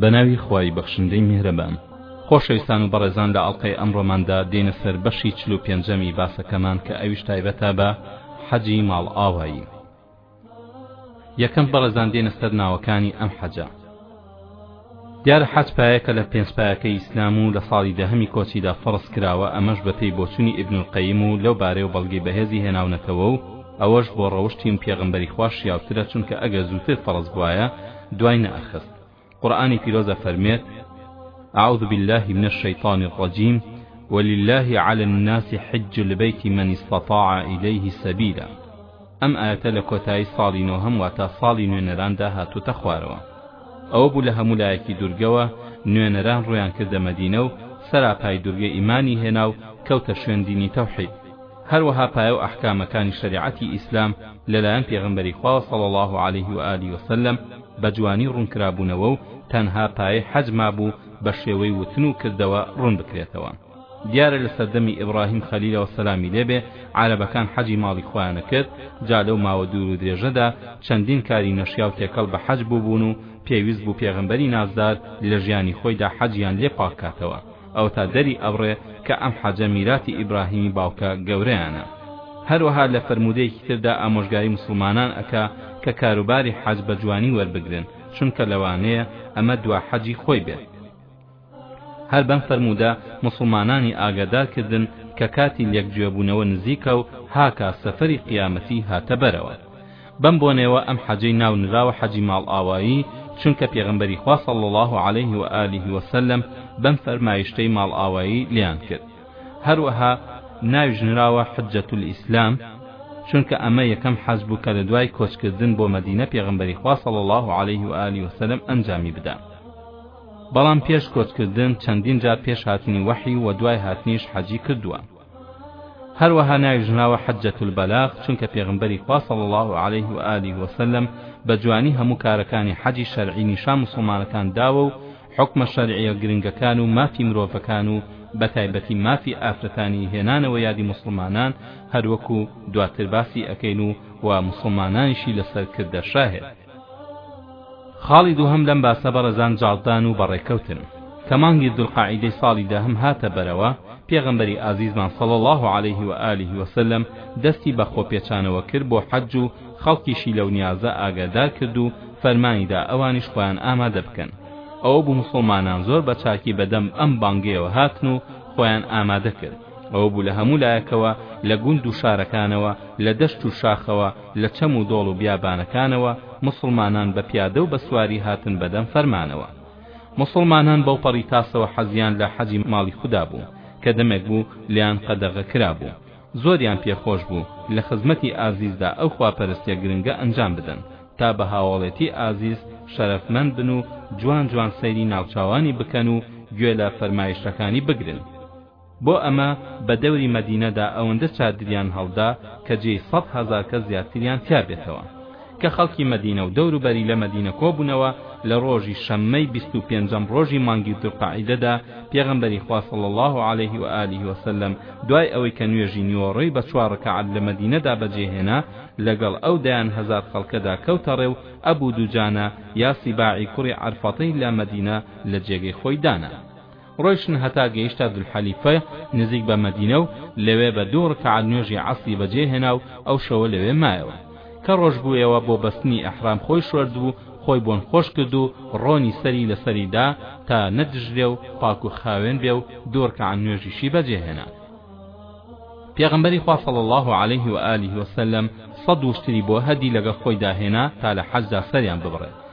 بە ناوی خوای بەخشندەی میهرەبان. خۆشەویستان و بەڕێزان لە ئەڵقەی ئەمڕۆماندا دێنە سەر بەشی چل و پێنجەمی باسەکەمان کە ئەویش تایبەتە بە حەجی ماڵئاوایی یەکەم بەڕێزان دێنە سەر ناوەکانی ئەم حەجە دیارە حەج پایەکە لە پێنج پایەکەی ئیسلام و لە ساڵی دەهەمی کۆچیدا فەڕز کراوە ئەمەش بە پێی بۆچوونی ئیبن القەیم و لەو بارەیەوە بەڵگەی بەهێزی هێناونەتەوە و ئەوەش بۆ ڕەوشتی پێغەمبەری خوا شیاوترە چونکە ئەگەر زووتر فەڕز بوایە دوای نەئەخست قورئانی پیرۆز ئەفەرمێت اعوذ بالله من الشیطان الرجیم ولله علی الناس حج البیت من استطاع الیه سبیلا ئەم ئاەتە لە کۆتایی ساڵی نۆهەم واتا ساڵی نوێنەراندا هاتوتە خوارەوە ئەوە بوو لە هەموو لایەکی دورگەوە نوێنەران ڕویان کردە مەدینە و سەراپای دورگە ئیمانی هێنا و کەوتە شوێن دینی تەوحید هەروەها پایە و ئەحکامەکانی شەریعەتی ئیسلام لەلایەن پێغەمبەری خواوە صلی اللە علیه و آله و سلم بە جوانی ڕوون کرابوونەوە و تەنها پایەی حەج مابوو بە شێوەی وتن و کردەوە ڕوون بکرێتەوە دیارە لە سەردەمی ئیبڕاهیم خەلیلەوە سەلامی لێبێ عەرەبەکان حەجی ماڵی خۆیانە کرد جا لەو ماوە دوور و درێژەدا چەندین کاری نەشیاو تێکەڵ بە حەج بووبوون و پێویست بوو پێغەمبەری نازدار لە ژیانی خۆیدا حەجیان لێ پاک کاتەوە ئەوەتا دەری ئەبڕێ کە ئەم حەجە میراتی ئیبراهیمی باوکە گەورەیانە هەروەها لە فەرموودەیەکی تردا ئامۆژگاری موسڵمانان ئەکا کە کاروباری حەج بە جوانی وەربگرن چونکە لەوانەیە ئەمە دوا حەجی خۆی بێت هەر بەم فەرموودە موسڵمانانی ئاگادار کردن کە کاتی لێک جوێبوونەوە نزیکە و هاکا سەفەری قیامەتی هاتە بەرەوە بەم بۆنەیەوە ئەم حەجەی ناو نراوە حەجی ماڵئاوایی چونکە پێغەمبەری خوا صلی اللە علیه و آله و سلم بەم فەرمایشتەی ماڵئاوایی لێیان کرد هەروەها ناویش نراوە حجە الاسلام چونکە ئەمە یەکەم حەج بوو کە لە دوای کۆچکردن بۆ مەدینە پێغەمبەری خوا صلی اللە علیه و آله و سلم ئەنجامی بدا بەڵام پێش کۆچکردن چەندین جار پێش هاتنی وەحی و دوای هاتنیش حەجی کردووە هەروەها ناویش ناوە حجەت البلاغ چونکە پێغمبەری خوا صلی الله علیه و آله و سلم بە جوانی هەموو کارەکانی حەجی شەرعی نیشان موسڵمانەکان داوە و حوکمە شەرعیە گرنگەکان و مافی مرۆڤەکان و بەتایبەتی مافی ئافرەتانی هێنانەوە یادی موسڵمانان هەروەکو دواتر باسی ئەکەین و و موسڵمانانیشی لەسەر کردە شاهێد خاڵی دووهەم لەم باسە بەڕێزان جاڵدان و بەڕێکەوتن کە مانگی زولقەعیدەی ساڵی دەهەم هاتە بەرەوە پێغەمبەری ئازیزمان صلی اللە علیه و آله و سلم دەستی بە خۆپێچانەوە کرد بۆ حەج و خەڵکیشی لەو نیازە ئاگادار کرد و فەرمانیدا ئەوانیش خۆیان ئامادە بکەن ئەوە بوو موسڵمانان زۆر بە چاکی بەدەم ئەم بانگەیەوە هاتن و خۆیان ئامادە کرد ئەوە بوو لە هەموو لایەکەوە، لە گوند و شارەکانەوە، لە دەشت و شاخەوە، لە چەم و دۆڵ و بیابانەکانەوە، موسڵمانان بە پیادە و بە سواری هاتن بەدەم فەرمانەوە. موسڵمانان بەوپەڕی تاسەوە حەزیان لە حەجی ماڵی خودا بوو، کە دەمێک بوو لێیان قەدەغە کرابوو. زۆریان پێ خۆش بوو لە خزمەتی ئازیزدا ئەو خواپەرستیە گرنگە ئەنجام بدەن، تا بە هاوەڵێتی ئازیز شەرەفمەند بن و جوان جوان سەیری ناوچاوانی بکەن و گوێ لە فەرمایشتەکانی بگرن. بۆ ئەمە بە دەوری مەدینەدا ئەوەندە چادریان هەڵدا کە جێی سەد هەزار کەس زیاتریان تیا بێتەوە. کە خەڵکی مەدینە و دەوروبەری لە مەدینە کۆبوونەوە لە ڕۆژی شەممەی بیست و پێنجەم ڕۆژی مانگی زولقەعیدەدا پێغەمبەری خوا صلی اللە علیه و آله و سلم دوای ئەوەی کە نوێژی نیوەڕۆی بە چوار ڕکەعەت لە مەدینەدا بەجێهێنا لەگەڵ ئەو دەیان هەزار خەڵکەدا کەوتە ڕێ و ئەبو دوجانە یا سیباعی کوڕی عەرفەتەی لە مەدینە لە جێگەی خۆی دانا. ڕۆیشتن هەتا گەیشتە ذوالحلیفە نزیک بە مەدینە و لەوێ بە دوو ڕکەعەت نوێژی عەسری بەجێ هێنا و ئەو شەوە لەوێ مایەوە کە ڕۆژ بوویەوە بۆ بەستنی ئیحرام خۆی شۆرد و خۆی بۆن خۆش کرد و ڕۆنی سەری لەسەری دا تا نەدژرێ و پاک و خاوێن بێ و دوو ڕکەعەت نوێژیشی بەجێ هێنا پێغەمبەری خوا صلی الله علیه و آله و سلم سەد وشتری بۆ هەدی لەگەڵ خۆیدا هێنا تا لە حەجدا سەریان ببڕێ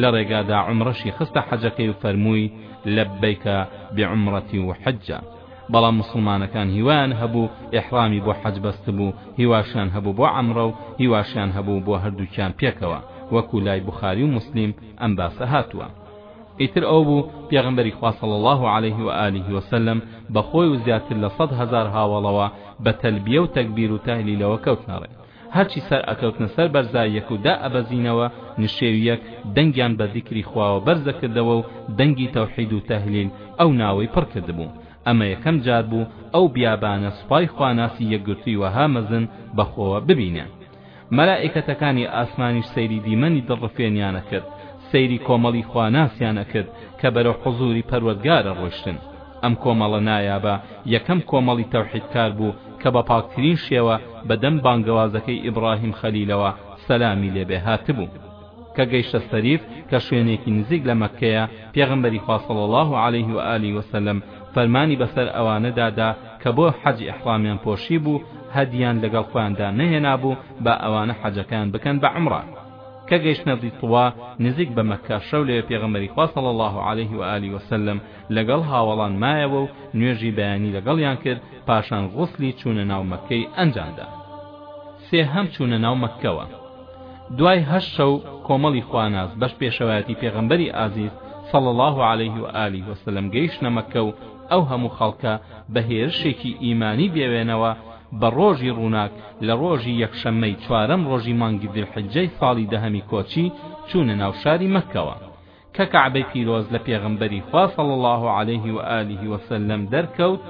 لە ڕێگادا عومڕەشی خستە حەجەکەی و فەرمووی لەبەیک بعمرتی و حجە بەڵام موسڵمانەکان هیوایان هەبوو ئیحڕامی بۆ حەج بەستبوو هیواشیان هەبوو بۆ عەمڕە و هیواشیان هەبوو بۆ هەردووکیان پێکەوە وەکو لای بوخاری و موسلیم ئەم باسە هاتووە ئیتر ئەو بوو پێغمبەری خوا صلی الله علیه و آله و سلم بە خۆی و زیاتر لە سەد هەزار هاوەڵەوە بە تەلبیە و تەکبیر و تەهلیلەوە کەوتنە ڕێ هەرچی سەر ئەکەوتنە سەر بەرزاییەک و دا ئەبەزینەوە نشێویەک دەنگیان بە زیکری خواوە بەرز ئەکردەوە و دەنگی تەوحید و تەهلیل ئەو ناوەی پڕ کردبوو ئەمە یەکەم جار بوو ئەو بیابانە سوپای خواناسی یەکگرتووی وەها مەزن بە خۆوە ببینێ مەلائیکەتەکانی ئاسمانیش سەیری دیمەنی دڵڕفێنیان ئەکرد سەیری کۆمەڵی خواناسیان ئەکرد کە بەرەو حوزوری پەروەردگار ئەڕۆشتن ئەم کۆمەڵە نایابە یەکەم کۆمەڵی تەوحیدکار بوو کە بە پاکترین شێوە بە دەم بانگەوازەکەی ئیبڕاهیم خەلیلەوە سەلامی لێ بێ هاتبوو کە گەیشتە سەریف کە شوێنێکی نزیک لە مەککەیە پێغەمبەری خوا صلی اللە علیه و آله و سلم فەرمانی بەسەر ئەوانەدا دا کە بۆ حەج ئیحڕامیان پۆشیبوو هەدیان لەگەڵ خۆیاندا نەهێنابوو با ئەوانە حەجەکەیان بکەن بە عەمرە کە گەیشتنە ذی طوە نزیک بە مەککە شەو لەوێ پێغەمبەری خوا صلی اللە علیه و آله وسلم لەگەڵ هاوەڵان مایەوە و نوێژی بەیانی لەگەڵیان کرد پاشان غوسلی چوونە ناو مەککەی ئەنجامدا سێهەم چوونە ناو مەککەوە دوای هەشت شەو کۆمەڵی خواناس بەش پێشەوایەتی پێغەمبەری ئازیز صلی الله علیه و آله وسلم گەیشتە مەککە و ئەو هەموو خەڵکە بە هێرشێکی ئیمانی بێوێنەوە بە ڕۆژی ڕووناک لە ڕۆژی یەکشەممەی چوارەم ڕۆژی مانگی زیلحیجەی ساڵی دەهەمی کۆچی چوونە ناو شاری مەککەوە کە کەعبەی پیرۆز لە پێغەمبەری خوا صلی اللە علیه و آله و سلم دەرکەوت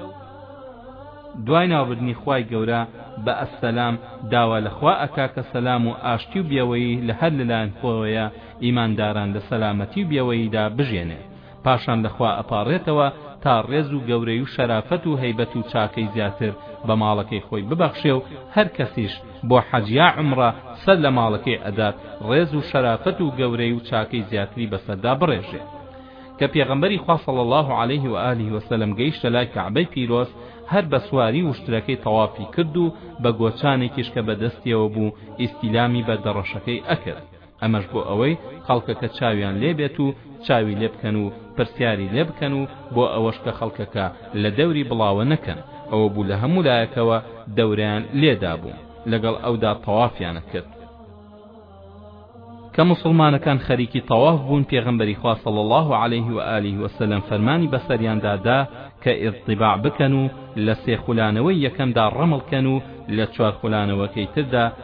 دوای ناوبردنی خوای گەورە بە ئەسسەلام داوا لە خوا ئەکا کە سەلام و ئاشتی و بێوەیی لە هەر لەلایەن خۆیە ئیمانداران لە سەلامەتی و بێوەییدا بژێنێ پاشان لە خوا ئەپاڕێتەوە تا ڕێز و گەورەی و شەرافەت و هەیبەت و چاکەی زیاتر بە ماڵەکەی خۆی ببەخشێ و هەر کەسیش بۆ حەج یا عومڕە سەر لە ماڵەکەی ئەدات ڕێز و شەرافەت و گەورەی و چاکەی زیاتری بەسەردا بڕێژێ کە پێغەمبەری خوا صلی الله علیه و آله و سلم گەیشتە لای کەعبەی پیرۆز هەر بە سواری وشترەکەی تەوافی کرد و بە گۆچانێکیش کە بە دەستیەوە بوو ئیستیلامی بە دەڕەشەکەی ئەکرد ئەمەش بۆ ئەوەی خەڵکەکە چاویان لێ بێت و چاوی لێ بکەن و پرسیاری لێ بکەن و بۆ ئەوەش کە خەڵکەکە لە دەوری بڵاوە نەکەن ئەوە بوو لە هەموو لایەکەوە دەوریان لێ دابوو لەگەڵ ئەودا تەوافیانە کرد کە موسڵمانەکان خەریکی تەواف بوون پێغەمبەری خوا صلی الله علیه و آله و سلم فەرمانی بەسەریاندا دا کە ئیضطباع بکەن و لە سێ خولانەوەی یەکەمدا ڕەمڵکەن و لە چوار خولانەوەکەی تردا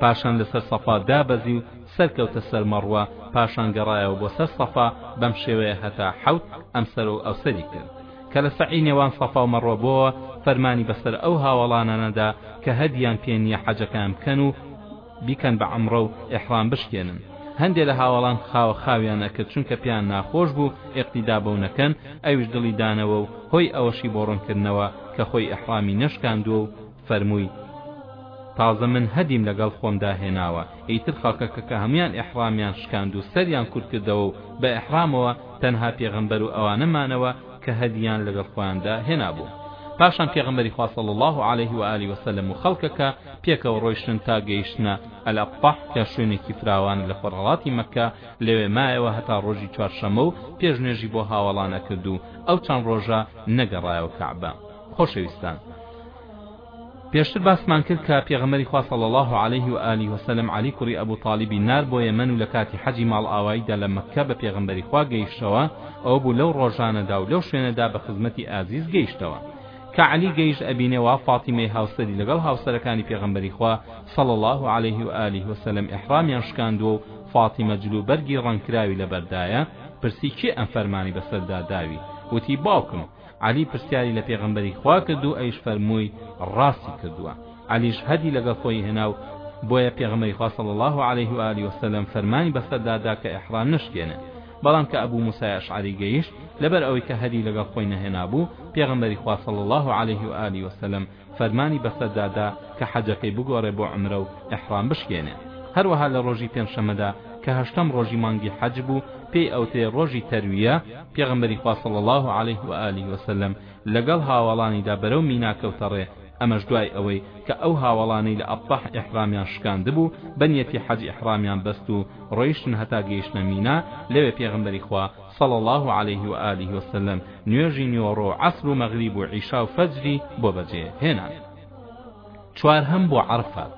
پاشان لەسەر سەفا دابەزی و سەرکەوتە سەر مەڕوە پاشان گەڕایەوە بۆ سەر سەفا بەم شێوەیە هەتا حەوت ئەمسەر و ئەوسەری کرد کە لە سەعی نێوان سەفا و مەڕوە بۆوە فەرمانی بەسەر ئەو هاوەڵانانەدا کە هەدیان پێ نییە حەجەکان بکەن و بیکەن بە عەمڕە و ئیحرام بشکێنن هەندێک لە هاوەڵان خاوە خاویان ئەکرد چونکە پێیان ناخۆش بوو ئیقتیدا بەو نەکەن ئەویش دڵی دانەوە و هۆی ئەوەشی بۆ ڕوونکردنەوە کە خۆی ئیحرامی نەشکاندووە و فەرمووی، تازە من هەدیم لەگەڵ خۆمدا هێناوە، ئیتر خەڵکەکە هەموویان ئیحڕامیان شکاند و سەریان کورت کردەوە و بە ئیحڕامەوە تەنها پێغەمبەر و ئەوانە مانەوە کە هەدییان لەگەڵ خۆیاندا هێنابوو. پاشان پێغەمبەری خوا صلی اللە علیه و آله و سلم و خەڵکەکە پێکەوە ڕۆیشتن تا گەیشتنە الابطح کە شوێنێکی فراوانە لە خۆرهەڵاتی مەککە، لەوێ مایەوە هەتا ڕۆژی چوارشەممە و پێشنوێژی بۆ هاوەڵان ئەکرد و ئەو چەند ڕۆژە نەگەڕایەوە کەعبە. خۆشەویستان پێشتر باسمان کرد کە پێغەمەری خوا صلی الله علیه و آله و سلم علی کوڕی ئەبو طالبی نار بۆ یەمەن و لە کاتی حەجی ماڵ ئاواییدا لە مەککە بە پێغەمبەری خوا گەیشتەوە ئەو بوو لەو ڕۆژانەدا و لەو شوێنەدا بە خزمەتی ئازیز گەیشتەوە کە علی گەیشت ئەبینێ وا فاتیمەی هاوسەری لەگەڵ هاوسەرەکانی پێغەمبەری خوا صلی الله علیه و آله و سلم احرامیان شکاندووە و فاتیمە جلو بەرگی ڕەنکراوی لەبەردایە پرسی کێ ئەم فەرمانی بەسەردا داوی وتی باوکم عەلی پرسیاری لە پێغەمبەری خوا کرد و ئەویش فەرمووی ڕاستی کردووە عەلیش هەدی لەگەڵ خۆی هێنا و بۆیە پێغەمبەری خوا صلی اللە علیه و آله وسلم فەرمانی بەسەردا دا کە ئیحرام نەشکێنێ بەڵام کە ئەبو موسای ئەشعەری گەیشت لەبەر ئەوەی کە هەدی لەگەڵ خۆی نەهێنابوو پێغەمبەری خوا صلی اللە علیه و آله وسلم فەرمانی بەسەردا دا کە حەجەکەی بگۆڕێ بۆ عەمرە و ئیحڕام بشکێنێ هەروەها لە ڕۆژی پێنجشەممەدا کە هەشتەم ڕۆژی مانگی حەج بوو پێی ئەوترێ ڕۆژی تەرویە پێغەمبەری خوا صلی اللە علیه و آله و سلم لەگەڵ هاوەڵانیدا بەرەو مینا کەوتە ڕێ ئەمەش دوای ئەوەی کە ئەو هاوەڵانەی لە ئەبتەح ئیحرامیان شکاندبوو بە نیەتی حەج ئیحرامیان بەست و ڕۆیشتن هەتا گەیشتنە مینا لەوێ پێغەمبەری خوا صلی اللە علیه و آله و سلم، نوێژی نیوەڕۆ و عەسر و مەغریب و عیشا و فەجری بۆ بەجێ هێنان. چوارهەم بۆ عەڕفات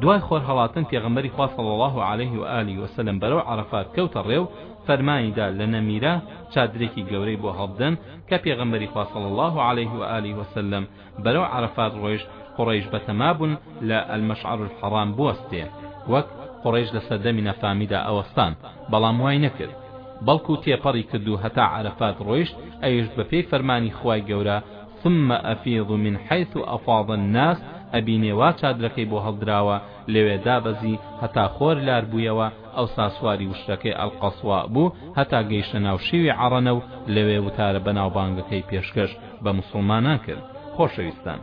دوای خۆرهەڵاتن پێغەمبەری خوا صلی اللە علیه و آله و سلم بەرەو عەڕفات کەوتە ڕێ و فەرمانی دا لە نەمیرە چادرێکی گەورەی بۆ هەڵبدەن کە پێغەمبەری خوا صلی اللە علیه و آله و سلم بەرەو عەرەفات ڕۆیشت قوڕەیش بەتەما بوون لە المشعر الحرام بوەستێ وەک قوڕەیش لە سەردەمی نەفامیدا ئەوەستان بەڵام وای نەکرد بەڵکو تێپەڕی کردو هەتا عەرەفات ڕۆیشت ئەویش بەپێی فەرمانی خوای گەورە ثم افیض من حیث افاض الناس ئەبینێ وا چادرەکەی بۆ هەڵدراوە لەوێ دابەزی هەتا خۆر لار بوویەوە ئەوسا سواری وشترەکەی القصواء بوو هەتا گەیشتە ناو شیوی عەڕەنە و لەوێ وتارە بەناوبانگەکەی پێشکەش بە موسڵمانان کرد خۆشەویستان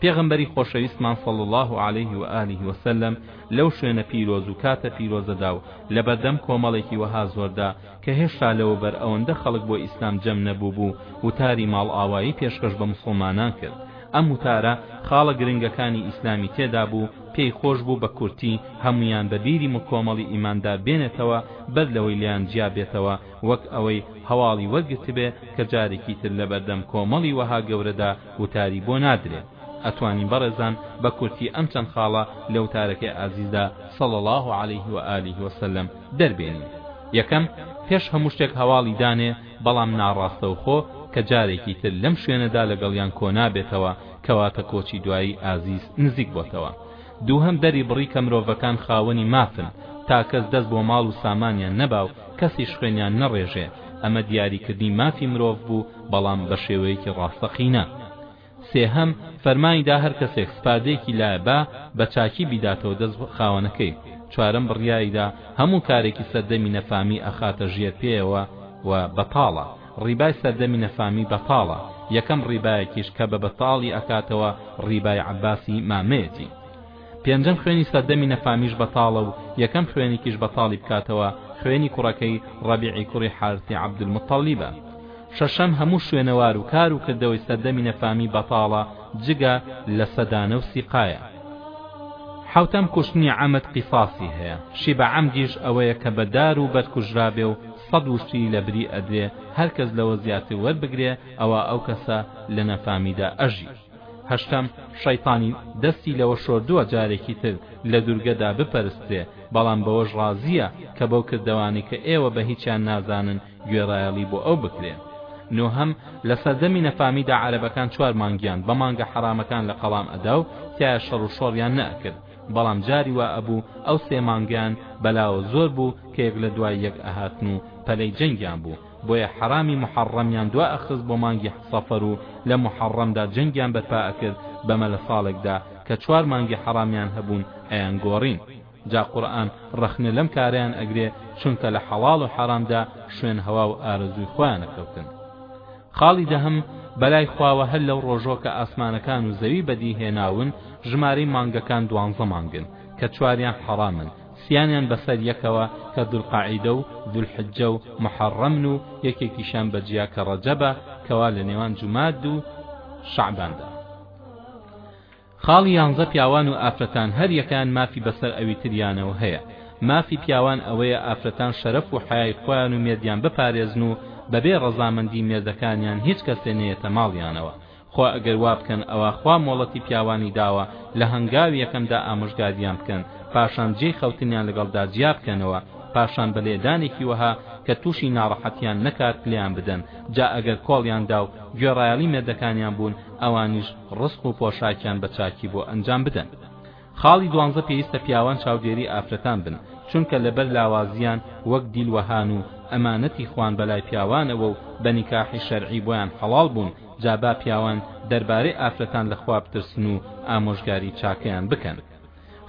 پێغەمبەری خۆشەویستمان صلی الله علیه و آله و سلم لەو شوێنە پیرۆز و کاتە پیرۆزەدا و لە بەردەم کۆمەڵێکی وەها زۆردا کە هێشتا لەوەبەر ئەوەندە خەڵک بۆ ئیسلام جەم نەبوو بوو وتاری ماڵ ئاوایی پێشکەش بە مسلمانان کرد ئەم وتارە خاڵە گرنگەکانی ئیسلامی تێدا بوو پێی خۆش بوو بە کورتی هەمویان بە بیری مکۆمەڵی ئیماندار بێنێتەوە بەر لەوەی لێیان جیا بێتەوە وەک ئەوەی هەواڵی وەرگرتبێ کە جارێکی تر لەبەردەم کۆمەڵی وەها گەورەدا وتاری بۆ نادرێ ئەتوانین بەڕێزان بە کورتی ئەم چەند خاڵە لە وتارەکەی عەزیزدا صلی اللە علیه و آله و سلم دەربێنین یەکەم پێش هەموو شتێک هەواڵی دانێ بەڵام ناڕاستەوخۆ کە جارێکی تر لەم شوێنەدا لەگەڵیان کۆنابێتەوە کەواتە کۆچی دوایی ئازیز نزیک بۆتەوە دووهەم دەری بڕی کە مرۆڤەکان خاوەنی مافن تا کەس دەست بۆ ماڵ و سامانیان نەبا و کەسیش خوێنیان نەڕێژێ، ئەمە دیاریکردنی مافی مرۆڤ بوو، بەڵام بە شێوەیەکی ڕاستەقینە. سێهەم، فەرمانی دا هەر کەسێک سپاردەیەکی لایە با بە چاکی بیداتەوە دەست خاوەنەکەی. چوارەم، بڕیاری دا هەموو کارێکی سەردەمی نەفامی ئەخاتە ژێر پێیەوە و بەتاڵە. ڕیبای سەردەمی نەفامی بەتاڵە. یەکەم ڕیبایەکیش کە بە بەتاڵی ئەکاتەوە ڕیبای عەباسی مامەیەتی. پێنجەم خوێنی سەردەمی نەفامیش بەتاڵە و یەکەم خوێنێکیش بەتاڵی بکاتەوە خوێنی کوڕەکەی ڕەبیعی کوڕی حارثی عەبدولموتەڵیبە شەشەم هەموو شوێنەوار و کار و کردەوەی سەردەمی نەفامی بەتاڵە جگە لە سەدانە و سیقایە حەوتەم کوشتنی عەمد قیساسی هەیە شی بە عەمدیش ئەوەیە کە بە دار و بەرد کوژرابێ و سەد وشتری لە بری ئەدرێ هەر کەس لەوە زیاتر وەربگرێ ئەوا ئەو کەسە لە نەفامیدا ئەژی هەشتەم، شەیتانی دەستی لەوە شۆردووە جارێکی تر لە دورگەدا بپەرسترێ، بەڵام بەوەش ڕازییە کە بەو کردەوانەی کە ئێوە بە هیچیان نازانن گوێڕایەڵی بۆ ئەو بکرێ. نۆهەم، لە سەردەمی نەفامیدا عەرەبەکان چوار مانگیان بە مانگە حەڕامەکان لە قەڵام ئەدا و تیایا شەڕ و شۆڕیان نەئەکرد، بەڵام جاری وا ئەبوو ئەو سێ مانگەیان بەلاوە زۆر بوو کە یەک لە دوای یەک ئەهاتن و پەلەی جەنگیان بوو، بۆیە حەرامی موحەڕەمیان دوا ئەخست بۆ مانگی سەفەر و لە موحەڕەمدا جەنگیان بەرپا ئەکرد بەمە لە ساڵێکدا کە چوار مانگی حەڕامیان هەبوون ئەیان گۆڕین جا قورئان ڕەخنە لەم کارەیان ئەگرێ چونکە لە حەڵاڵ و حەرامدا شوێن هەوا و ئارەزووی خۆیانە کەوتن خاڵی دەهم بەلای خواوە هەر لەو ڕۆژۆ کە ئاسمانەکان و زەوی بەدی هێناون ژمارەی مانگەکان دوانزە مانگن کە چواریان حەڕامن سیانیان بەسەر یەکەوە کە ذوالقاعیدە و ذوالحجە و محەڕەمن و یەکێکیشیان بە جیا کە ڕەجەبە کەوا لە نێوان جوماد و شەعباندە خاڵی یانزە پیاوان و ئافرەتان هەر یەکەیان مافی بەسەر ئەوی تریانەوە هەیە مافی پیاوان ئەوەیە ئافرەتان شەرەف و حەیای خۆیان و مێردیان بپارێزن و بەبێ ڕەزامەندی مێردەکانیان هیچ کەسێ نەیەتە ماڵیانەوە خۆ ئەگەر وا بکەن ئەوا خوا مۆڵەتی پیاوانی داوە لە هەنگاوی یەکەمدا ئامۆژگاریان بکەن پاشان جێی خەوتنیان لەگەڵدا جیا بکەنەوە پاشان بە لێدانێکی وەها کە تووشی ناڕەحەتیان نەکات لێیان بدەن جا ئەگەر کۆڵیان دا و گوێڕایەڵی مێردەکانیان بوون ئەوانیش ڕزق و پۆشاکیان بە چاکی بۆ ئەنجام بدەن خاڵی دوانزە پێویستە پیاوان چاودێری ئافرەتان بن چونکە لەبەر لاوازیان وەک دیل وەهان و ئەمانەتی خوان بەلای پیاوانەوە و بە نیکاحی شەرعی بۆیان حەڵاڵ بوون جا با پیاوان دەربارەی ئافرەتان لە خوا بترسن و ئامۆژگاری چاکەیان بکەن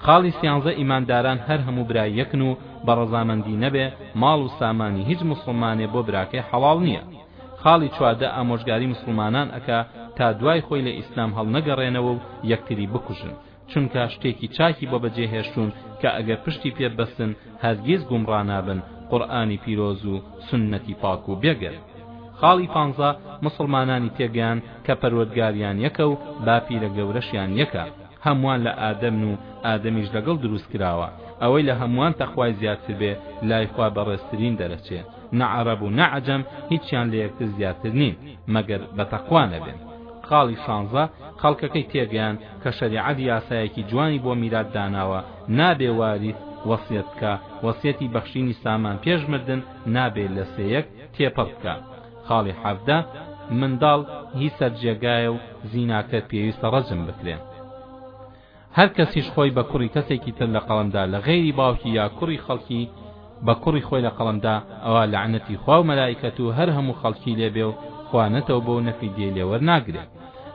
خاڵی سیانزە ئیمانداران هەر هەموو برای یەکن و بە ڕەزامەندی نەبێ ماڵ و سامانی هیچ موسڵمانێ بۆ براکەی حەڵاڵ نییە خاڵی چواردە ئامۆژگاری موسڵمانان ئەکا تا دوای خۆی لە ئیسلام هەڵنەگەڕێنەوە و یەکتری بکوژن چونکە شتێکی چاکی بۆ بەجێهێشتوون کە ئەگەر پشتی پێ ببەستن هەرگیز گومڕا نابن قورئانی پیرۆز و سوننەتی پاک و بێگەرد خاڵی پانزە موسڵمانانی تێگەیان کە پەروەردگاریان یەکە و باپیرە گەورەشیان یەکە هەمووان لە ئادەمن و ئادەمیش لەگەڵ دروست کراوە ئەوەی لە هەمووان تەقوای زیاتر بێ لای خوا بەڕێزترین دەرەچێ نە عەڕەب و نە عەجەم هیچیان لە یەکتر زیاتر نین مەگەر بە تەقوا نەبێن خاڵی شانزە خەڵکەکەی تێگەیان کە شەریعەت یاسایەکی جوانی بۆ میرات داناوە نابێ واریث وەسیەت بکا وەسیەتی بەخشینی سامان پێش مردن نابێ لە سێیەک تێپەڕ بکا خاڵی حەڤدە، منداڵ هی سەر جێگایە و زیناکەر پێویستە ڕەجم بکرێن. هەر کەسیش خۆی بە کوڕی کەسێکی تر لە قەڵەم دا لە غەیری باوکی یا کوڕی خەڵکی بە کوڕی خۆی لە قەڵەم دا ئەوا لەعنەتی خوا و مەلائیکەت و هەر هەموو خەڵکی لێ بێ و خوا نە تەوبە و نە فیدیەی لێ وەرناگرێ.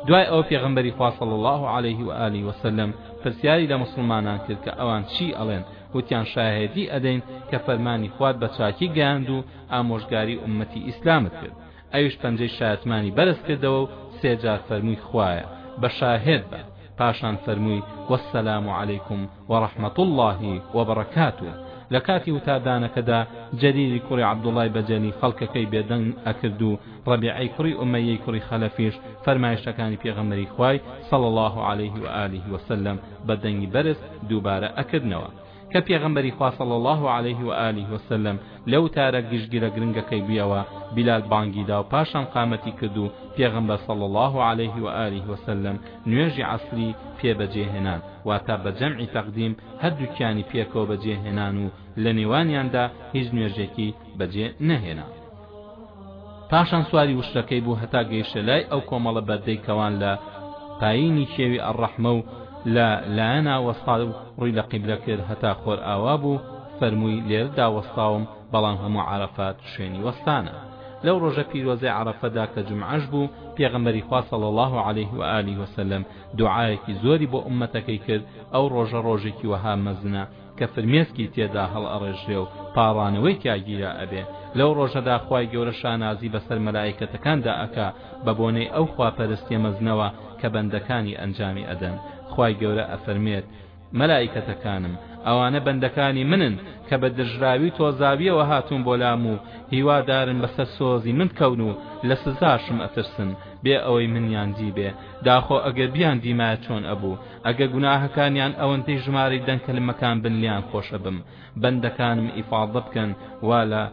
دوای ئەوە پێغەمبەری خوا صلی اللە علیه و آله و سلم پرسیاری لە موسڵمانان کرد کە ئەوان چی ئەڵێن وتیان شاهێدی ئەدەین کە فەرمانی خوات بە چاکی گەیاند و ئامۆژگاری ئوممەتی ئیسلامت کرد ئەویش پەنجەی شایەتمانی بەرز کردەوە و سێ جار فەرمووی خوایە بە شاهێد بە پاشان فەرمووی والسلام علیکم ورحمە اللە وبرکاته لە کاتی وتادانەکەدا جەریری کوڕی عەبدوڵای بەجەلی خەڵکەکەی بێدەنگ ئەکرد و ڕەبیعەی کوڕی ئومەیەی کوڕی خەلەفیش فەرمایشتەکانی پێغەمبەری خوای صلی الله علیه و آله وسلم بە دەنگی بەرز دووبارە ئەکردنەوە کە پێغەمبەری خوا صلی اللە علیه و آله و سلم لە وتارە گشتگرە گرنگەکەی بویەوە بیلال بانگی دا و پاشان قامەتی کرد و پێغەمبەر صلی اللە علیه و آله و سلم نوێژی عەسری پێ بەجێ هێنا واتا بە جەمعی تەقدیم هەردووکیانی پێکەوە بەجێ هێنان و لە نێوانیاندا هیچ نوێژێکی بەجێ نەهێنا پاشان سواری وشکەکەی بوو هەتا گەیشتە لای ئەو کۆمەڵە بەردەی کەوان لە پایینی کێوی ئەڕەحمە و لە لایەنا وەستا و ڕووی لە قیبلە کرد هەتا خۆر ئاوا بوو فەرمووی لێرەدا وەستاوم بەڵام هەموو عەرەفات شوێنی وەستانە لەو ڕۆژە پیرۆزەی عەرەفەدا کە جمعەش بوو پێغەمبەری خوا صلی الله عليه و آله وسلم دوعایەکی زۆری بۆ ئومەتەکەی کرد ئەو ڕۆژە ڕۆژێکی وەها مەزنە کە فرمێسکی تێدا هەڵئەڕێژرێ و پاڕانەوەی تیا گیرا ئەبێ لەو ڕۆژەدا خوای گەورە شانازی بەسەر مەلائیکەتەکاندا ئەکا بەبۆنەی ئەو خوا پەرستیە مەزنەوە کە بەندەکانی ئەنجامی ئەدەن خوای گەورە ئەفەرمێت مەلائیکەتەکانم ئەوانە بەندەکانی منن کە بە دژراوی و تۆزاویەوە هاتوون بۆ لام و هیوادارن بەسەر سۆزی من کەون و لە سزاشم ئەترسن بێ ئەوەی منیان دیبێ داخۆ ئەگەر بیان دیمایە چۆن ئەبوو ئەگە گوناهەکانیان ئەوەندەی ژمارەی دەنگ کەلمەکان بن لیان خۆشە بم بەندەکانم ئیفاضە بکەن وا لە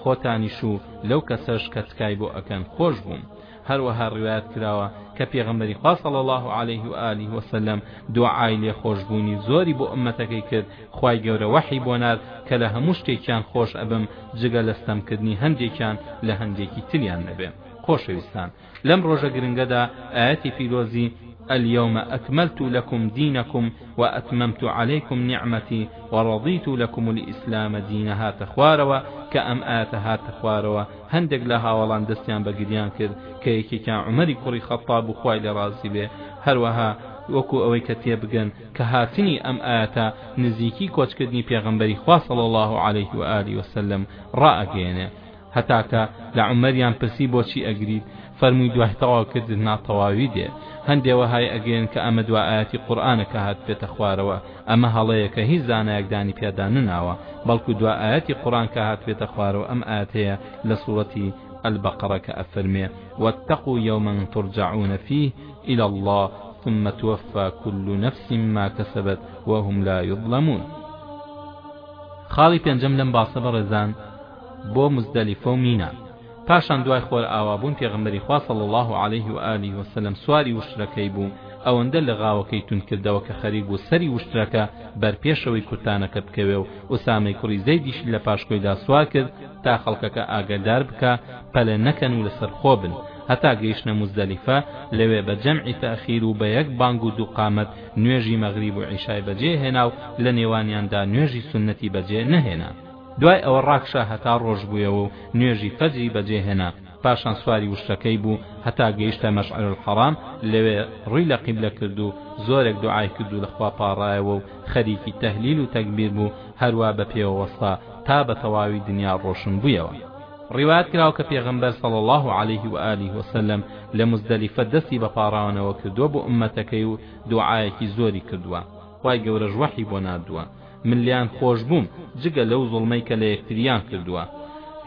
خۆتانیش و لەو کەسەش کە تکای بۆ ئەکەن خۆش بووم هەروەها ڕوایەت کراوە کە پێغەمبەری خوا صلی الله علیه و آله و سلم دوعای لێ خۆشبوونی زۆری بۆ ئومەتەکەی کرد خوای گەورە وحی بۆ نار کە لە هەموو شتێکیان خۆش ئەبم جگە لە ستەمکردنی هەندێکیان لە هەندێکی تریان نەبێ خۆشەویستان لەم ڕۆژە گرنگەدا ئایەتی پیرۆزی، الیوم اکملت لکم دینکم و اتممت علیکم نعمتی و رضیت لکم الاسلام دینا هاتە خوارەوە، کە ئەم ئایەتە هاتە خوارەوە هەندێک لە هاوەڵان دەستیان بە گریان کرد کە یەکێکیان عومەری کوڕی خەتتاب و خوای لێ ڕازی بێ هەروەها وەکو ئەوەی کە تێبگەن کە هاتنی ئەم ئایەتە نزیکی کۆچکردنی پێغەمبەری خوا صلی اللە علیه و آله وسلم ڕائەگەیەنێ هەتاکە لە عومەریان پرسی بۆچی ئەگریت فەرمووی دوای تەواو کردن ناتەواوی دێ هەندێ وەهای ئەگێن کە ئەمە دوا ئایەتی قورئانە کە هاتبێتە خوارەوە ئەمە هەڵەیە کە هیچ زانایەک دانی پیا دانناوە بەڵکو دوا ئایەتی قورئان کە هاتبێتە خوارەوە ئەم ئایەتەیە لە سورەتی البقرە کە ئەفەرمێ واتقوا یوما ترجعون فیه الی الله ثم توفى كل نفس ما كسبت وهم لا يظلمون خاڵی پێنجەم لەم باسە بەڕێزان بۆ مزدەلیفە و مینا پاشان دوای خۆرئاوابوون پێغەمبەری خوا صلی الله علیه و آله و سلم سواری وشترەکەی بوو ئەوەندە لە غاوەکەی توند کردەوە کە خەریک بوو سەری وشترەکە بەر پێشەوەی کورتانەکە بکەوێ و ئوسامەی کوڕی زەیدیشی لە پاشکۆیدا سوار کرد تا خەڵکەکە ئاگادار بکا پەلە نەکەن و لەسەر خۆ بن هەتا گەیشتە مزدەلیفە لەوێ بە جەمعی تاخیر و بە یەک بانگ و دوو قامەت نوێژی مەغریب و عیشای بەجێ هێنا و لە نێوانیاندا نوێژی سوننەتی بەجێ نەهێنا دوای ئەوە ڕاکشا هەتا ڕۆژ بوویەوە و نوێژی فەجری بەجێ هێنا پاشان سواری وشکەکەی بوو هەتا گەیشتە مەشعەر الحەڕام لەوێ ڕووی لە قیبلە کرد و زۆرێک دوعای کرد و لە خوا پاڕایەوە و خەریکی تەهلیل و تەکبیر بوو هەروا بە پێوە وەستا تا بە تەواوی دنیا ڕۆشن بوویەوە ڕیوایەت کراوە کە پێغەمبەر صلی الله علیه و آله و سلم لە مزدلفە دەستی بە پاڕاوانەوە کردووە بۆ ئوممەتەکەی و دوعایەکی زۆری کردووە خوای گەورەش وەحی بۆ ناردووە من لێیان خۆش بووم جگە لەو زوڵمەی کە لە یەکتریان کردووە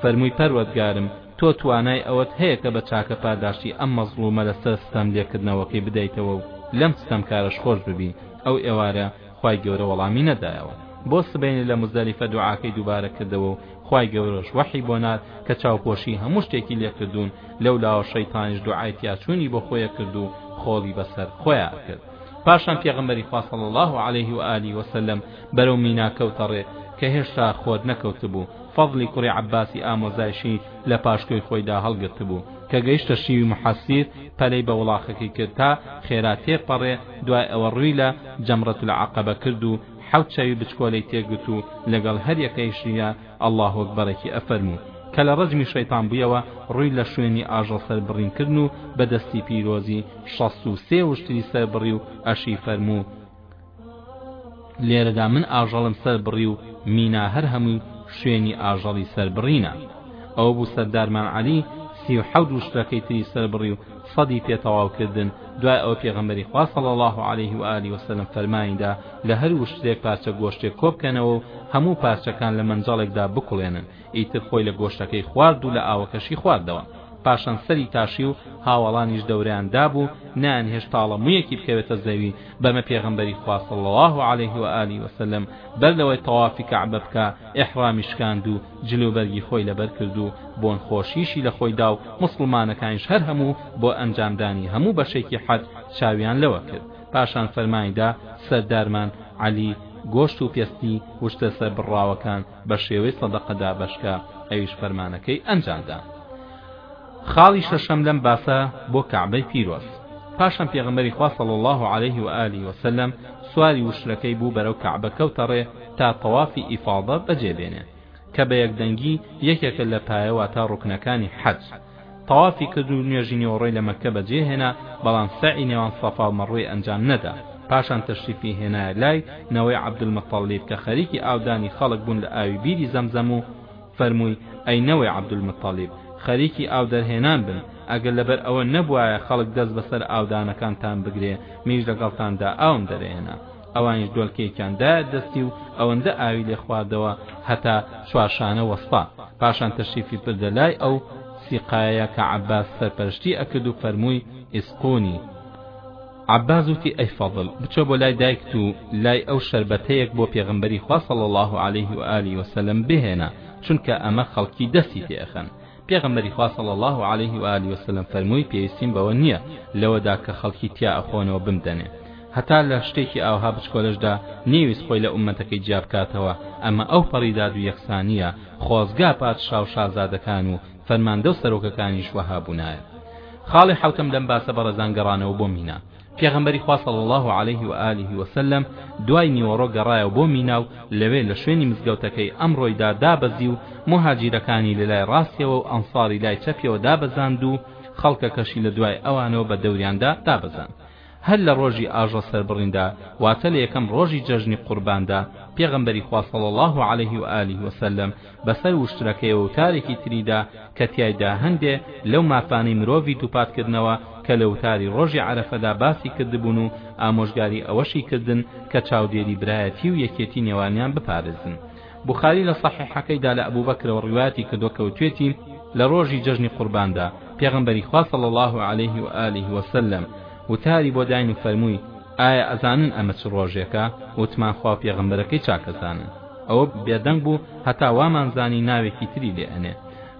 فەرمووی پەروەردگارم تۆ توانای ئەوەت هەیە کە بە چاکە پاداشتی ئەم مەزڵومە لە سەر ستەم لێکردنەوەکەی بدەیتەوە و لەم ستەمکارەش خۆش ببی ئەو ئێوارە خوای گەورە وەڵامی نەدایەوە بۆ سبەینێ لە مزدەلیفە دوعاکەی دووبارە کردەوە و خوای گەورەش وەحی بۆ نارد کە چاوپۆشی هەموو شتێکی لێکردوون لەولاوە شەیتانیش دوعای تیاچوونی بۆ خۆیە کرد و خۆڵی بەسەر خۆیان کرد پاشان پێغەمبەری خوا صلی الله علیه و آله و سلم بەرەو مینا کەوتە ڕێ کە هێشتا خۆر نەکەوتبوو فەضلی کوڕی عەباسی ئامۆزایشی لە پاشکۆی خۆیدا هەڵگرتبوو کە گەیشتە شیوی محەسیر پەلەی بە وڵاخەکەی کرد تا خێرا تێپەڕێ دوای ئەوە ڕووی لە جەمرەتولعەقەبە کرد و حەوت چاوی بچکۆلەی تێگرت و لەگەڵ هەر یەکەیشیدا اللە اکبرەکی ئەفەرموو کە لە ڕەجمی شەیتان بوویەوە ڕووی لە شوێنی ئاژەڵ سەربڕین کردن و بە دەستی پیرۆزی شەست و سێ وشتری سەربڕی و ئەشی فەرموو لێرەدا من ئاژەڵم سەر بڕی و مینا هەر هەمووی شوێنی ئاژەڵی سەر بڕینە ئەو بوو سەردارمان عەلی سی و حەوت وشترەکەی تری سەر بڕی و سەدی پێ تەواو کردن دوای ئەوە پێغەمبەری خوا صلی الله علیه و آله و سلم فەرمانیدا لە هەر وشترێک پارچە گۆشتێک کۆبکەنەوە و هەموو پارچەکان لە مەنجەڵێکدا بکوڵێنن ئیتر خۆی لە گۆشتەکەی خوارد و لە ئاوەکەشی خواردەوە پاشان سەری تاشی و هاوەڵانیش دەوریان دابوو نان هێشت تاڵە مویەکی بکەوێتە زەوی بەمە پێغەمبەری خوا صلی الله علیه و آله و سلم بەر لەوەی تەوافی کەعبە بکا ئیحرامی شکاند و جل و بەرگی خۆی لەبەر کرد و بۆن خۆشیشی لە خۆی دا و موسڵمانەکانیش هەر هەموو بۆ ئەنجام دانی هەموو بەشێکی حەج چاویان لەوە کرد پاشان فەرمانی دا سەردارمان عەلی گۆشت و پێستی وشتە سەر بڕڕاوەکان بە شێوەی سەدەقە دابەشکە ئەویش فەرمانەکەی ئەنجام دا. خاڵی شەشەم لەم باسە بۆ کەعبەی پیرۆز پاشان پێغەمبەری خوا صلی اللە علیه و آله و سلم سواری وشترەکەی بوو بەرەو کەعبە کەوتە ڕێ تا تەوافی ئیفاضە بەجێ بێنێ کە بە یەکدەنگی یەکێکە لە پایە واتا ڕوکنەکانی حەج تەوافی کرد و نوێژی نێوەڕۆی لە مەککە بەجێ هێنا بەڵام سەعی نێوان سەفا و مەڕوی ئەنجام نەدا پاشان تەشریفی هێنایە لای نەوەی عەبدولمەتەڵیب کە خەریکی ئاودانی خەڵک بوون لە ئاوی بیری زەمزەم و فەرمووی، ئەی نەوەی عەبدولموتەڵیب، خەریکی ئاو دەرهێنان بن، ئەگەر لەبەر ئەوە نەبوایە خەڵک دەست بەسەر ئاودانەکانتان بگرێ، منیش لەگەڵتاندا ئاوم دەرهێنا. ئەوانیش دۆلکەیەکیان دایە دەستی و ئەوەندە ئاوی لێ خواردەوە هەتا چوار شانە وەستا. پاشان تەشریفی بردە لای ئەو سیقایەیە کە عەباس سەرپەرشتیی ئەکرد و فەرمووی، ئیسقوونی. عەباس وتی ئەی فەضل بچۆ بۆ لای دایکت و لای ئەو شەربەتەیەک بۆ پێغەمبەری خوا صلی اللە علیه و آله و سلم بهێنە چونکە ئەمە خەڵکی دەستی پێ ئەخەن پێغەمبەری خوا صلی اللە علیه و آله و سلم فەرمووی پێویستیم بەوە نییە لەوەدا کە خەڵکی تیا ئەخۆنەوە بمدەنێ هەتا لە شتێکی ئاوها بچکۆلەشدا نێویست خۆی لە ئومەتەکەی جیابکاتەوە ئەمە ئەو پەڕیداد و یەکسانیە خۆزگا پادشا و شازادەکان و فەرماندە و سەرۆکەکانیش وەها بوونایە. خاڵی حەوتەم لەم باسە بەڕێزان گەڕانەوە بۆ مینا. پێغەمبەری خوا صلی اللە علیه و آله و سلم دوای نیوەڕۆ گەڕایەوە بۆ مینا و لەوێ لە شوێنی مزگەوتەکەی ئەمڕۆیدا دابەزی و موهاجیرەکانی لە لای ڕاستیەوە و ئەنصاری لای چەپیەوە دابەزاند و خەڵکەکەشی لە دوای ئەوانەوە بە دەوریاندا دابەزاند. هەر لە ڕۆژی ئاژەڵ سەربڕیندا واتە لە یەکەم ڕۆژی جەژنی قورباندا پێغەمبەری خوا صلی اللە علیه و آله و سلم بەسەر وشترەکەیەوە وتارێکی تریدا کە تیایدا هەندێ لەو مافانەی مرۆڤی دووپات کردنەوە کە لە وتاری ڕۆژی عەرەفەدا باسی کردبوون و ئامۆژگاری ئەوەشی کردن کە چاودێری برایەتی و یەکێتی نێوانیان بپارێزن بوخاری لە سەحیحەکەی دا لە ئەبوبەکرەوە ڕیوایەتی کردووە کەوتوێتی لە ڕۆژی جەژنی قورباندا پێغەمبەری خوا صلی اللە علیه و آله و سلم وتاری بۆ داین و فەرمووی ئایا ئەزانن ئەمە چ ڕۆژێکە وتمان خوا و پێغەمبەرەکەی چاکەزانن ئەوە بێدەنگ بوو هەتا وامان زانی ناوێکی تری لێ ئەنێ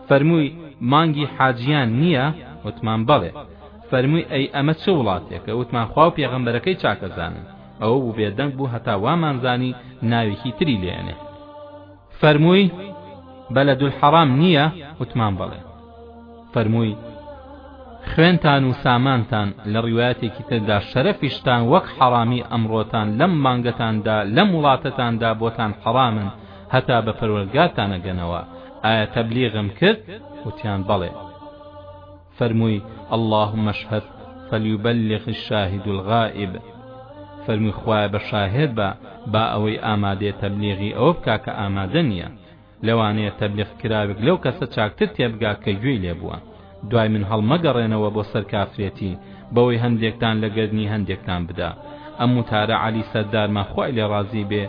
فەرمووی مانگی حاجیان نییە وتمان بەڵێ فەرمووی ئەی ئەمە چ وڵاتێکە وتمان خوا و پێغەمبەرەکەی چاکەزانن ئەوە بوو بێدەنگ بوو هەتا وامان زانی ناوێکی تری لێ ئەنێ فەرمووی بەلەدول حەرام نییە وتمان بەڵێ فەرمووی خوێنتان و سامانتان لە ڕیواتێکی تردا شەرەفیشتان وەک حەرامی ئەمڕۆتان لەم مانگەتاندا لەم وڵاتەتاندا بۆتان حەرامن هەتا بە پەروەردگارتانەگەنەوە ئایا تەبلیغم کرد وتیان بەڵێ فەرمووی، اللهم اشهد فلیبلغ الشاهد الغائب، فەرمووی خوایە بە شاهێد بە با ئەوەی ئامادەیە تەبلیغی ئەوە بکا کە ئامادە نییە، لەوانەیە تەبلیغ کراوێک لەو کەسە چاکتر تێبگا کە گوێی لێ بووە، دوای من هەڵمەگەڕێنەوە بۆ سەر کافرێتی بەوەی هەندێکتان لە گەردنی هەندێکتان بدا، ئەم وتارە عەلی سەردارمان خوای لێ ڕازی بێ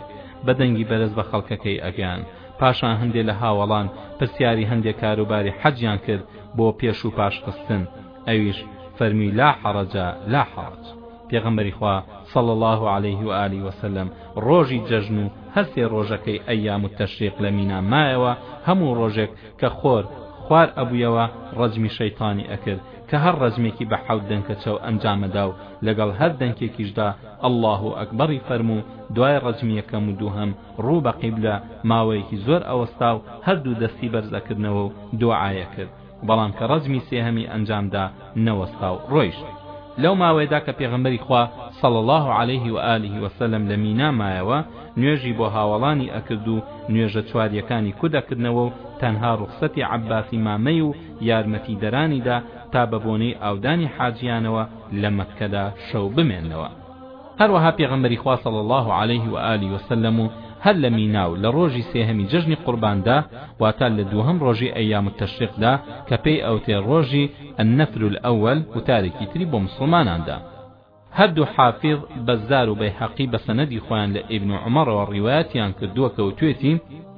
بە دەنگی بەرز بە خەڵکەکەی ئەگەیاند، پاشان هەندێ لە هاوەڵان پرسیاری هەندێ کاروباری حەجیان کرد، بۆ پێش و پاش خستن ئەویش فەرمی لا حرج لا حرج پێغەمبەری خوا صلی اللە علیه و آله و سلم ڕۆژی جەژن و هەر سێ ڕۆژەکەی ئەیام التشریق لە مینا مایەوە هەموو ڕۆژێک کە خۆر خوار ئەبوویەوە ڕەجمی شەیتانی ئەکرد کە هەر ڕەجمێکی بە حەوت دەنکە چەو ئەنجامەدا و لەگەڵ هەر دەنکێکیشدا اللە اکبری فەرموو دوای ڕەجمی یەکەم و دووهەم ڕوو بە قیبلە ماوەیەکی زۆر ئەوەستا و هەردوو دەستی بەرز ئەکردنەوە و دۆعای ئەکرد بەڵام کە ڕەجمی سێهەمی ئەنجام دا نەوەستا و ڕۆیشت لەو ماوەیەدا کە پێغەمبەری خوا صلی اللە علیه و آله و سلم لە مینا مایەوە نوێژی بۆ هاوەڵانی ئەکرد و نوێژە چواریەکانی کورت ئەکردنەوە و تەنها ڕوخسەتی عەباسی مامەی و یارمەتی دەرانی دا تا بە بۆنەی ئاودانی حاجیانەوە لە مەککەدا شەو بمێننەوە هەروەها پێغەمبەری خوا صلی اللە علیه و آله و سلم و هەر لە مینا و لە ڕۆژی سێهەمی جەژنی قوربان دا واتە لە دووهەم ڕۆژی ئەیام التشریق دا کە پێی ئەوترێ ڕۆژی النفر الاول وتارێکی تری بۆ موسڵمانان دا هەردوو حافظ بەزار و بەیهەقی بە سەنەدی خۆیان لە ئیبن عومەڕەوە ڕیوایەتیان کردووە کە وتوێتی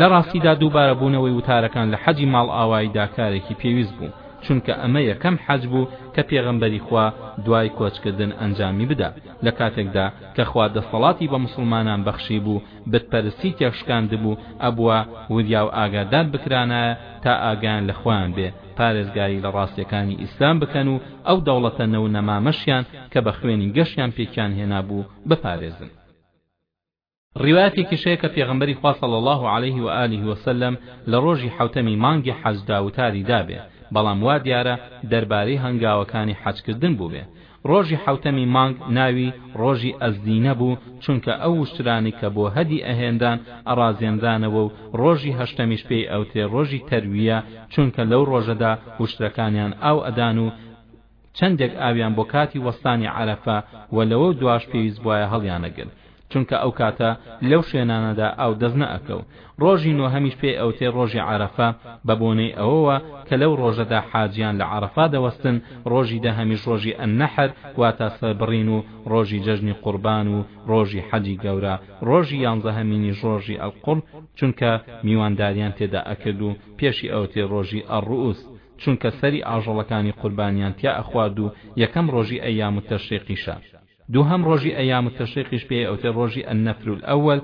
لە ڕاستیدا دووبارە بوونەوەی وتارەکان لە حەجی ماڵئاواییدا کارێکی پێویست بوو، چونکە ئەمە یەکەم حەج بوو کە پێغەمبەری خوا دوای کۆچکردن ئەنجامی بدا، لە کاتێکدا کە خوا دەسەڵاتی بە موسڵمانان بەخشیبوو، بت پەرستی تێکشکاندبوو، ئەبوا وریا و ئاگادار بکرانایە تا ئاگایان لە خۆیان بێ، پارێزگاری لە ڕاستیەکانی ئیسلام بکەن و ئەو دەوڵەتە نەو نەمامەشیان کە بە خوێنی گەشیان پێکیان هێنابوو بپارێزن. ڕیوایەتێکیش هەیە کە پێغەمبەری خوا صلی اللە علیه و آله و سلم لە ڕۆژی حەوتەمی مانگی حەجدا وتاری دابێ، بەڵام وا دیارە دەربارەی هەنگاوەکانی حەجکردن بووبێ. ڕۆژی حەوتەمی مانگ ناوی ڕۆژی ئەزدینە بوو، چونکە ئەو وشترانەی کە بۆ هەدی ئەهێنران ئەڕازێنرانەوە و ڕۆژی هەشتەمیش پێی ئەوترێ ڕۆژی تەرویە، چونکە لەو ڕۆژەدا وشترەکانیان ئاو ئەدان و چەندێک ئاویان بۆ کاتی وەستانی عەرەفە و لەوە دواش پێویست بوایە هەڵیانەگرت چونکە ئەو کاتە لەو شوێنانەدا ئاو دەست نەئەکە و ڕۆژی نۆهەمیش پێی ئەوتێ ڕۆژی عەرەفە بە بۆنەی ئەوەوە کە لەو ڕۆژەدا حاجیان لە عەرەفا دەوەستن ڕۆژی دەهەمیش ڕۆژی النحر واتە سەربڕین و ڕۆژی جەژنی قوربان و ڕۆژی حەجی گەورە ڕۆژی یانزەهەمینیش ڕۆژی القرب چونکە میوانداریان تێدا ئەکرد و پێشی ئەوتێ ڕۆژی الرؤوس چونکە سەری ئاژەڵەکانی قوربانیان تیا ئەخوارد و یەکەم ڕۆژی ئەیام التشریقیشە دووهەم ڕۆژی ئەیام التشریقیش پێی ئەوترێ ڕۆژی النفر الاول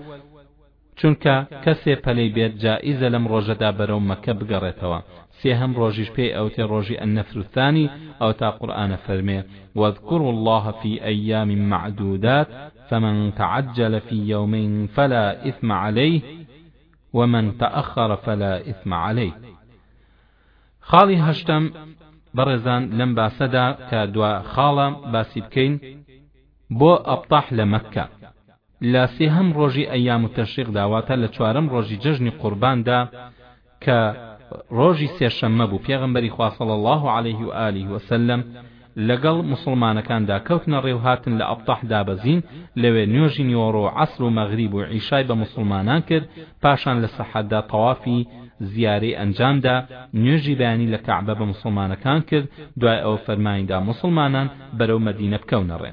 چونکە کەسێ پەلەی بێت جائیزە لەم ڕۆژەدا بەرەو مەکە بگەڕێتەوە سێهەم ڕۆژیش پێی ئەوتێ ڕۆژی النفر الثانی ئەوەتا قورئانە فەرمێ واذکروا اللە فی ایام معدودات فمن تعجل فی یومین فلا اثم علیه ومن تأخر فلا اثم علیه خاڵی هەشتەم، بەڕێزان لەم باسەدا کە دوا خاڵە باسی بکەین بۆ ئەبتاح لە مەککە لە سێهەم ڕۆژی ئەیام التشریقدا واتە لە چوارەم ڕۆژی جەژنی قورباندا کە ڕۆژی سێشەممە بوو پێغەمبەری خوا صلی اللە علیه و آله وسلم لەگەڵ موسڵمانەکاندا کەوتنە ڕێ و هاتن لە ئەبتەح دابەزین، لەوێ نوێژی نیوەڕۆ و عەسر و مەغریب و عیشای بە موسڵمانان کرد، پاشان لە سەحەردا تەوافی زیارەی ئەنجامدا، نوێژی بەیانی لە کەعبە بە موسڵمانەکان کرد، دوای ئەوە فەرمانیدا موسڵمانان بەرەو مەدینە بکەونە ڕێ.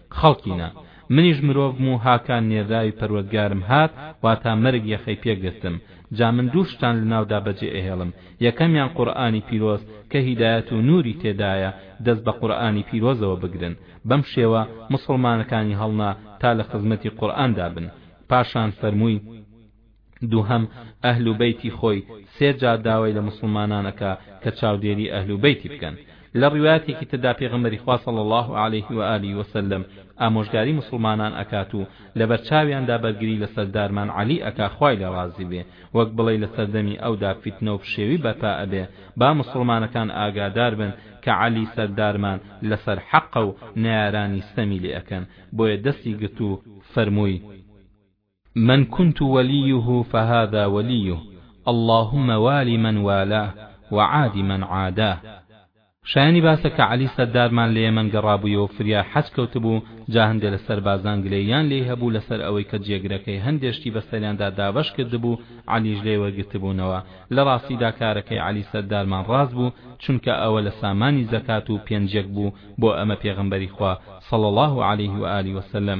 خەڵکینە منیش مرۆڤم و هاکان نێراوی پەروەردگارم هات واتا مەرگ یەخەی پێگرتم جا من دوو شتان لەناودا بەجێ ئەهێڵم یەکەمیان قورئانی پیرۆز کە هیدایەت و نوری تێدایە دەست بە قورئانی پیرۆزەوە بگرن بەم شێوە موسڵمانەکانی هەڵنا تا لە خزمەتی قورئاندا بن پاشان فەرمووی دووهەم ئەهل و بەیتی خۆی سێ جار داوای لە موسڵمانان ئەکا کە چاودێری ئەهل و بەیتی بکەن لە ڕیوایەتێکی تردا پێغەمبەری خوا صلی اللە علیه و آله و سلم ئامۆژگاری موسڵمانان ئەکات و لەبەر چاویاندا بەرگری لە سەردارمان عەلی ئەکا خوای لێ ڕازی بێ وەک بڵێی لە سەردەمی ئەودا فیتنە و پشێوی بەرپا ئەبێ با موسڵمانەکان ئاگادار بن کە عەلی سەردارمان لەسەر حەقە و نەیارانی ستەمی لێ ئەکەن بۆیە دەستی گرت و فەرمووی من کنت ولیه فهذا ولیه اللهم وال من والاه وعاد من عاداه شایەنی باسە کە عەلی سەردارمان لە یەمەن گەڕابوویەوە فریا حەج کەوتبوو جا هەندێ لە سەربازان گلەییان لێی هەبوو لەسەر ئەوەی کە جێگرەکەی هەندێ شتی بەسەریاندا دابەش کردبوو عەلیش لێی وەرگرتبوونەوە لە ڕاستیدا کارەکەی عەلی سەردارمان ڕاست بوو چونکە ئەوە لە سامانی زەکات و پێنجەک بوو بۆ ئەمە پێغەمبەری خوا صلی اللە علیه و آله وسلم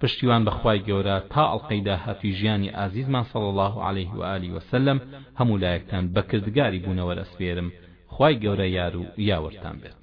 پشتیوان بەخوای گەورە تا ئەڵقەی داهاتووی ژیانی ئازیزمان صلی اللە علیه و آله و سلم هەموو لایەکتان بەکردگاری بوونەوەر ئەسپێرم خوای گەورە یارو یاوەرتان بێت.